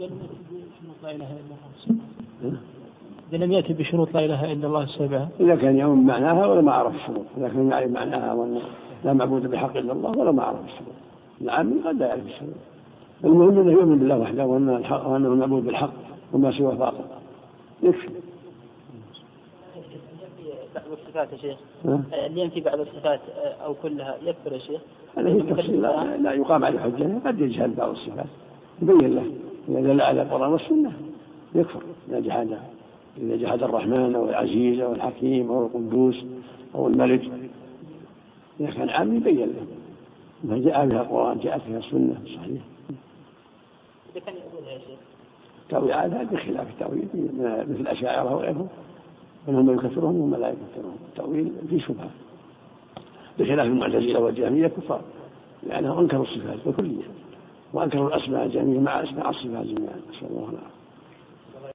لا اله الا الله إذا لم يأتي بشروط لا إله إلا الله السبعة إذا كان يؤمن معناها ولا ما عرف الشروط. إذا كان يعرف معناها وأن لا معبود بحق إلا الله ولا ما عرف الشروط. العام قد لا يعرف الشروط. المهم أنه يؤمن بالله وحده وأن الحق وأنه المعبود بالحق وما سواه باطل يكفي. بعض الصفات يا شيخ. اللي ينفي بعض الصفات أو كلها يكفر يا شيخ؟ هذا هي التفصيل. لا, لا يقام عليه حجة. قد يجهل بعض الصفات. يبين له. إذا دل على القرآن والسنة يكفر. إذا جحد إذا جحد الرحمن أو العزيز أو الحكيم أو القدوس أو الملك إذا كان عام يبين له. ما جاء بها القرآن جاءت بها السنة صحيح. إذا كان يقولها يا شيخ. تأويل هذا بخلاف التأويل مثل الأشاعرة وغيرهم. منهم من يكفرهم ومن لا يكفرهم. التأويل في شبهة. بخلاف المعتزلة والجهمية كفار لأنهم أنكروا الصفات بالكلية وأنكروا الأسماء جميعا مع أسماء الصفات جميعا. نسأل الله العافية.